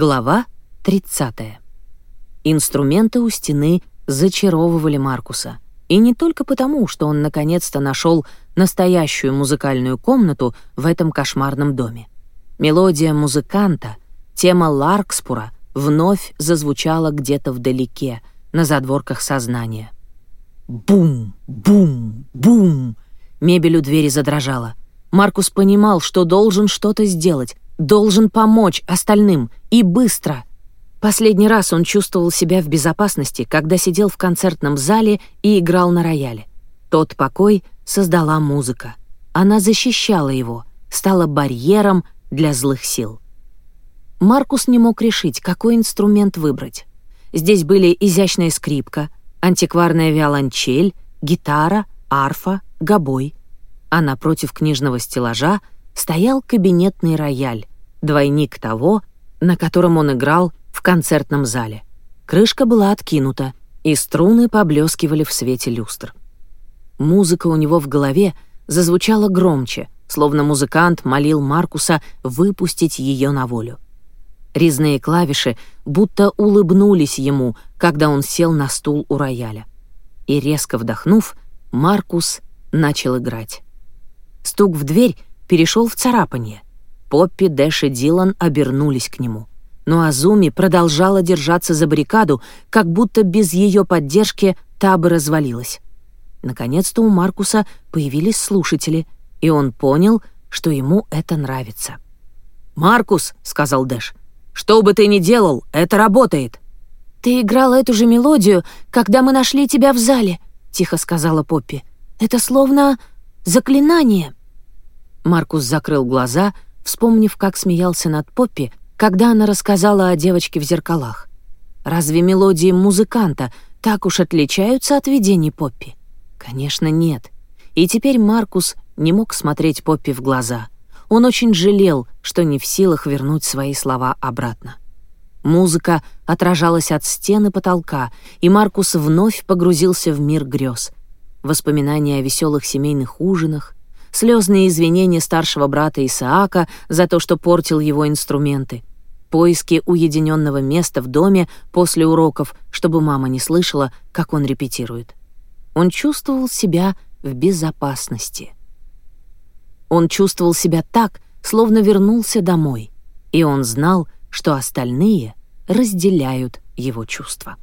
Глава 30. Инструменты у стены зачаровывали Маркуса. И не только потому, что он наконец-то нашел настоящую музыкальную комнату в этом кошмарном доме. Мелодия музыканта, тема Ларкспура, вновь зазвучала где-то вдалеке, на задворках сознания. Бум, бум, бум! Мебель у двери задрожала. Маркус понимал, что должен что-то сделать — должен помочь остальным, и быстро. Последний раз он чувствовал себя в безопасности, когда сидел в концертном зале и играл на рояле. Тот покой создала музыка. Она защищала его, стала барьером для злых сил. Маркус не мог решить, какой инструмент выбрать. Здесь были изящная скрипка, антикварная виолончель, гитара, арфа, гобой. А напротив книжного стеллажа стоял кабинетный рояль, двойник того, на котором он играл в концертном зале. Крышка была откинута, и струны поблескивали в свете люстр. Музыка у него в голове зазвучала громче, словно музыкант молил Маркуса выпустить ее на волю. Резные клавиши будто улыбнулись ему, когда он сел на стул у рояля. И резко вдохнув, Маркус начал играть. Стук в дверь перешел в царапание. Поппи, Дэш и Дилан обернулись к нему. Но Азуми продолжала держаться за баррикаду, как будто без ее поддержки та бы развалилась. Наконец-то у Маркуса появились слушатели, и он понял, что ему это нравится. «Маркус», — сказал Дэш, — «что бы ты ни делал, это работает». «Ты играл эту же мелодию, когда мы нашли тебя в зале», — тихо сказала Поппи. «Это словно заклинание». Маркус закрыл глаза — вспомнив, как смеялся над Поппи, когда она рассказала о девочке в зеркалах. Разве мелодии музыканта так уж отличаются от видений Поппи? Конечно, нет. И теперь Маркус не мог смотреть Поппи в глаза. Он очень жалел, что не в силах вернуть свои слова обратно. Музыка отражалась от стены потолка, и Маркус вновь погрузился в мир грез. Воспоминания о веселых семейных ужинах, слезные извинения старшего брата Исаака за то, что портил его инструменты, поиски уединенного места в доме после уроков, чтобы мама не слышала, как он репетирует. Он чувствовал себя в безопасности. Он чувствовал себя так, словно вернулся домой, и он знал, что остальные разделяют его чувства.